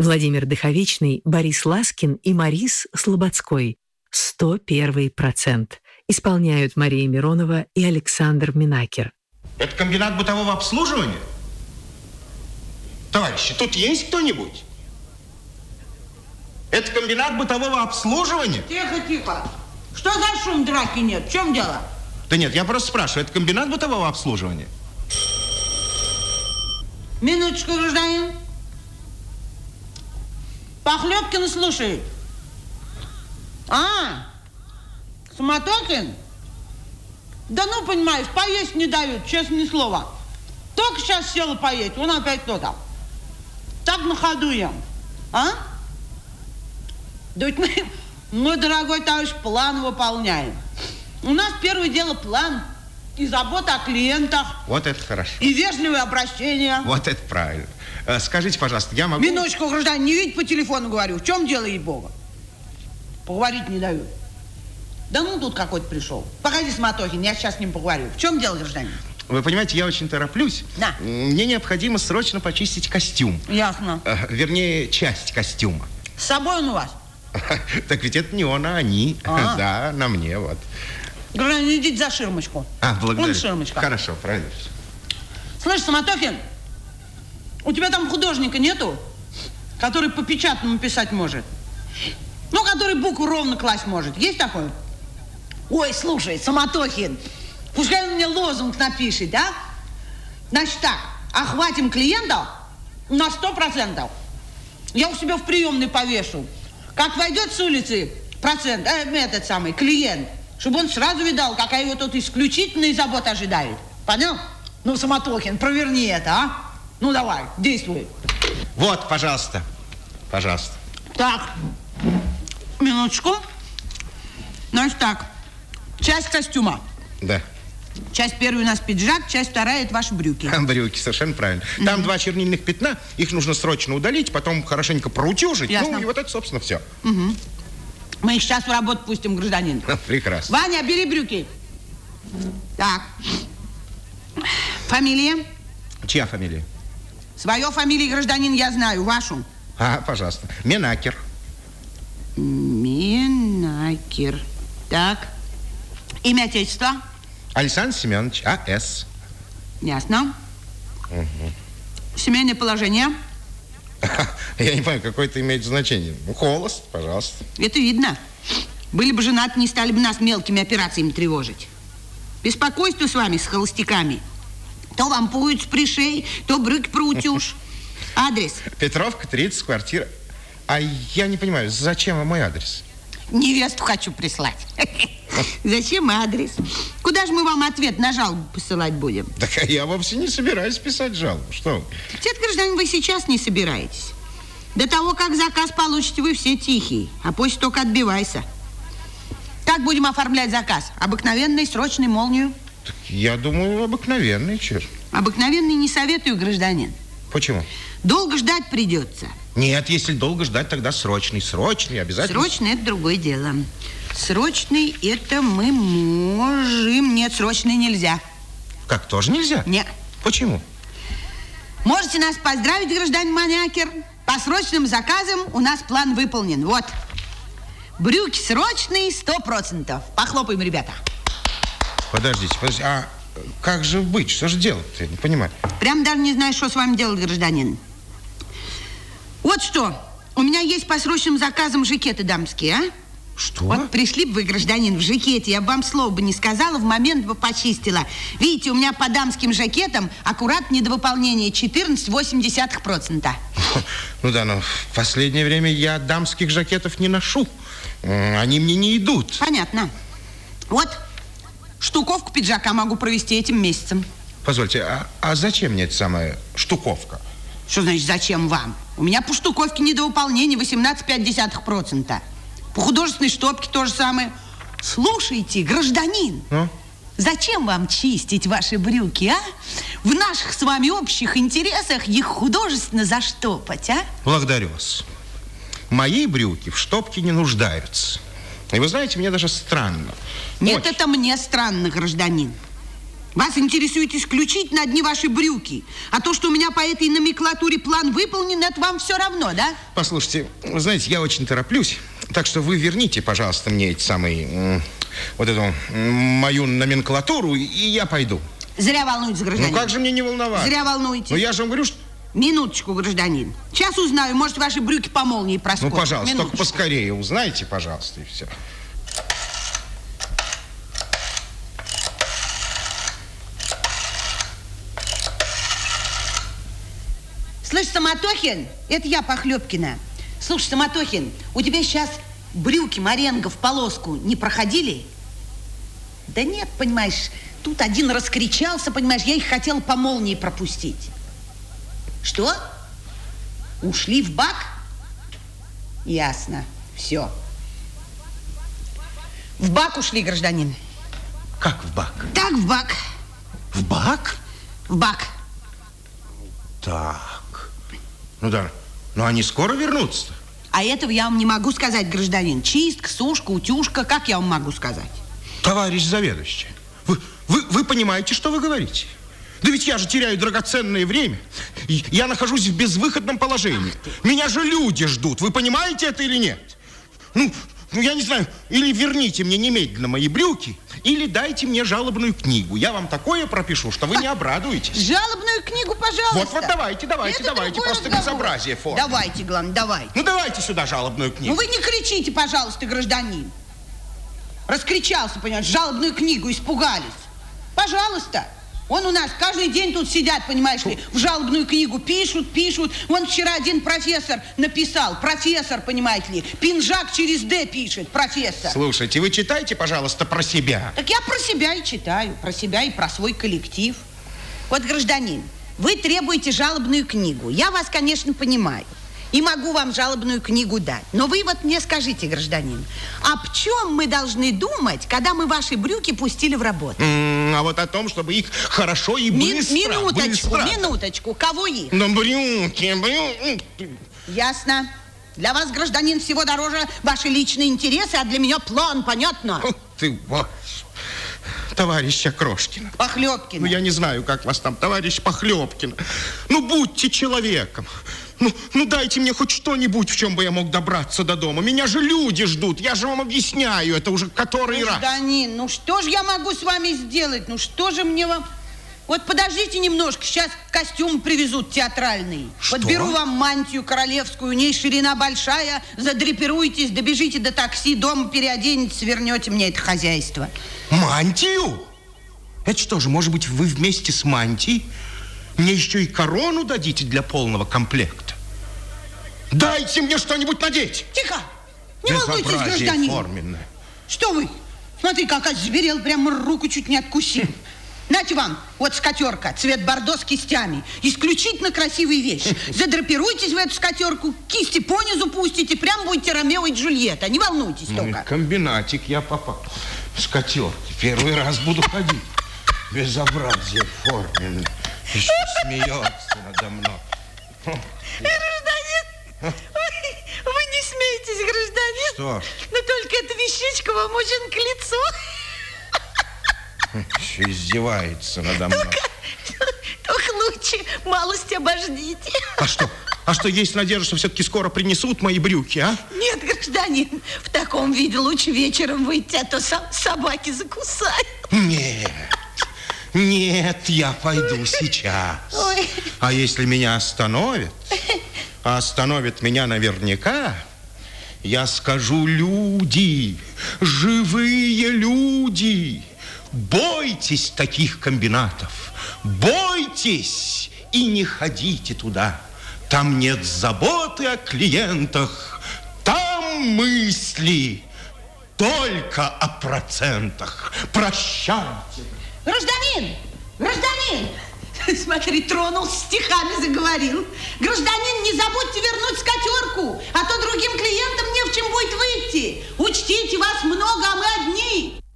Владимир Дыховичный, Борис Ласкин и Марис Слободской. 101 процент. Исполняют Мария Миронова и Александр Минакер. Это комбинат бытового обслуживания? Товарищи, тут есть кто-нибудь? Это комбинат бытового обслуживания? Тихо, тихо. Что за шум драки нет? В чем дело? Да нет, я просто спрашиваю, это комбинат бытового обслуживания? Минуточку, гражданин. Похлебкин слушает. А, Суматокин? Да ну, понимаешь, поесть не дают, честное слово. Только сейчас села поесть, он опять кто-то. Так на ходу ем. А? Да ведь мы, мы, дорогой товарищ, план выполняем. У нас первое дело план и забота о клиентах. Вот это хорошо. И вежливое обращение. Вот это правильно. Э, Скажите, пожалуйста, я могу... Минуточку, гражданин, не видеть по телефону говорю. В чем дело, ей-бога? Поговорить не дают. Да ну тут какой-то пришел. Погоди, Сматохин, я сейчас с ним поговорю. В чем дело, гражданин? Вы понимаете, я очень тороплюсь. Да. Мне необходимо срочно почистить костюм. Ясно. Э, Вернее, часть костюма. С собой он у вас? Так ведь это не он, а они. А. Да, на мне вот. Гражданин, идите за ширмочку. А, благодарю. Вон ширмочка. Хорошо, правильно. Слышь, Самотохин, у тебя там художника нету, который по печатному писать может? Ну, который букву ровно класть может. Есть такой? Ой, слушай, Самотохин, пускай он мне лозунг напишет, да? Значит так, охватим клиента на сто процентов. Я у себя в приемной повешу. Как войдет с улицы процент, э, этот самый, клиент, чтобы он сразу видал, какая его тут исключительная забота ожидает. Понял? Ну, Самотохин, проверни это, а? Ну, давай, действуй. Вот, пожалуйста. Пожалуйста. Так, минуточку. Значит так, часть костюма. Да. Часть первая у нас пиджак, часть вторая это ваши брюки. Брюки, совершенно правильно. Там два чернильных пятна, их нужно срочно удалить, потом хорошенько проутюжить. Ясно. Ну, и вот это, собственно, все. Мы их сейчас в работу пустим, гражданин. Прекрасно. Ваня, бери брюки. Так. Фамилия? Чья фамилия? Свою фамилию, гражданин, я знаю, вашу. А, пожалуйста. Менакер. Минакер. Так. Имя отечества? Александр Семенович, А.С. Ясно. Семейное положение? Я не понимаю, какое это имеет значение. Ну, холост, пожалуйста. Это видно. Были бы женаты, не стали бы нас мелкими операциями тревожить. Беспокойство с вами, с холостяками. То вам пуют с пришей, то брюки проутюж. Адрес. Петровка, 30, квартира. А я не понимаю, зачем вам мой адрес? Невесту хочу прислать. Зачем адрес? Куда же мы вам ответ на жалобу посылать будем? Так я вовсе не собираюсь писать жалобу. Что вы? Дед гражданин, вы сейчас не собираетесь. До того, как заказ получите, вы все тихие, а после только отбивайся. Как будем оформлять заказ? Обыкновенный, срочный, молнию? Я думаю, обыкновенный черт. Обыкновенный не советую, гражданин. Почему? Долго ждать придется. Нет, если долго ждать, тогда срочный. Срочный, обязательно. Срочный – это другое дело. Срочный – это мы можем. Нет, срочный нельзя. Как, тоже нельзя? Нет. Почему? Можете нас поздравить, гражданин Манякер. По срочным заказам у нас план выполнен. Вот. Брюки срочные, сто процентов. Похлопаем, ребята. Подождите, подождите. А как же быть? Что же делать? Я не понимаю. Прям даже не знаю, что с вами делать, гражданин. Вот что. У меня есть по срочным заказам жакеты дамские, а? Что? Вот пришли бы вы, гражданин, в жакете, я бы вам слова бы не сказала, в момент бы почистила. Видите, у меня по дамским жакетам аккурат недовыполнение 14,8%. Ну да, но в последнее время я дамских жакетов не ношу. Они мне не идут. Понятно. Вот, штуковку пиджака могу провести этим месяцем. Позвольте, а, а зачем мне эта самая штуковка? Что значит, зачем вам? У меня по штуковке недовыполнение 18,5%. По художественной штопке то же самое. Слушайте, гражданин, Ну? зачем вам чистить ваши брюки, а? В наших с вами общих интересах их художественно заштопать, а? Благодарю вас. Мои брюки в штопке не нуждаются. И вы знаете, мне даже странно. Нет, Очень. это мне странно, гражданин. Вас интересуют исключительно одни ваши брюки. А то, что у меня по этой номенклатуре план выполнен, это вам все равно, да? Послушайте, вы знаете, я очень тороплюсь. Так что вы верните, пожалуйста, мне эти самые, вот эту мою номенклатуру, и я пойду. Зря волнуетесь, гражданин. Ну как же мне не волноваться? Зря волнуетесь. Ну я же вам говорю, что... Минуточку, гражданин. Сейчас узнаю, может, ваши брюки по молнии проскочат. Ну, пожалуйста, Минуточку. только поскорее узнайте, пожалуйста, и все. Слышь, Самотохин, это я, Похлебкина. Слушай, Самотохин, у тебя сейчас брюки Маренго в полоску не проходили? Да нет, понимаешь, тут один раскричался, понимаешь, я их хотел по молнии пропустить. Что? Ушли в бак? Ясно, все. В бак ушли, гражданин. Как в бак? Так, в бак. В бак? В бак. Так. Ну да. Но они скоро вернутся. А этого я вам не могу сказать, гражданин. Чистка, сушка, утюжка, как я вам могу сказать? Товарищ заведующий, вы, вы, вы понимаете, что вы говорите? Да ведь я же теряю драгоценное время. Я нахожусь в безвыходном положении. Меня же люди ждут. Вы понимаете это или нет? Ну, ну, я не знаю, или верните мне немедленно мои брюки, или дайте мне жалобную книгу. Я вам такое пропишу, что вы не обрадуетесь. Жалобную книгу, пожалуйста. Вот, вот, давайте, давайте, Это давайте, просто разговор. безобразие формы. Давайте, главное, давайте. Ну, давайте сюда жалобную Ну книгу. вы не кричите, пожалуйста, гражданин. Раскричался, понимаешь, жалобную книгу, испугались. Пожалуйста. Он у нас каждый день тут сидят, понимаешь ли, в жалобную книгу пишут, пишут. Вон вчера один профессор написал, профессор, понимаете ли, пинжак через «Д» пишет, профессор. Слушайте, вы читайте, пожалуйста, про себя. Так я про себя и читаю, про себя и про свой коллектив. Вот, гражданин, вы требуете жалобную книгу. Я вас, конечно, понимаю. И могу вам жалобную книгу дать. Но вы вот мне скажите, гражданин, об чем мы должны думать, когда мы ваши брюки пустили в работу? М, А вот о том, чтобы их хорошо и Ми- быстро, минуточку, быстро. минуточку. Кого их? Ну, брюки, брюки. Ясно. Для вас, гражданин, всего дороже ваши личные интересы, а для меня план, понятно? Ух ты, вот. Товарищ Окрошкин. Похлебкин. Ну, я не знаю, как вас там, товарищ Похлебкин. Ну, будьте человеком. Ну, ну, дайте мне хоть что-нибудь, в чем бы я мог добраться до дома. Меня же люди ждут. Я же вам объясняю это уже который раз. Гражданин, ну что же я могу с вами сделать? Ну что же мне вам... Вот подождите немножко, сейчас костюм привезут театральный. Что? Подберу вам мантию королевскую, у ней ширина большая, задрапируйтесь, добежите до такси, дома переоденетесь, вернете мне это хозяйство. Мантию? Это что же, может быть, вы вместе с мантией мне еще и корону дадите для полного комплекта? Дайте мне что-нибудь надеть. Тихо! Не волнуйтесь, гражданин. форменное. Что вы? Смотри, как озверел, прямо руку чуть не откусил. Нате вам, вот скатерка, цвет бордо с кистями. Исключительно красивая вещь. Задрапируйтесь в эту скатерку, кисти понизу пустите, прям будете Ромео и Джульетта. Не волнуйтесь Ну, только. комбинатик я попал. С котерки. Первый раз буду ходить. Безобразие форменное. Еще смеется надо мной. Вы, не смеетесь, гражданин. Что? Но только эта вещичка вам очень к лицу. Еще издевается надо мной. Только лучше малость обождите. А что? А что, есть надежда, что все-таки скоро принесут мои брюки, а? Нет, гражданин, в таком виде лучше вечером выйти, а то со- собаки закусают. Нет. Нет, я пойду сейчас. Ой. А если меня остановят, а остановят меня наверняка, я скажу, люди, живые люди, бойтесь таких комбинатов, бойтесь и не ходите туда. Там нет заботы о клиентах, там мысли только о процентах. Прощайте. Гражданин! Гражданин! Смотри, тронулся, стихами заговорил. Гражданин, не забудьте вернуть скатерку, а то другим клиентам не в чем будет выйти. Учтите, вас много, а мы одни.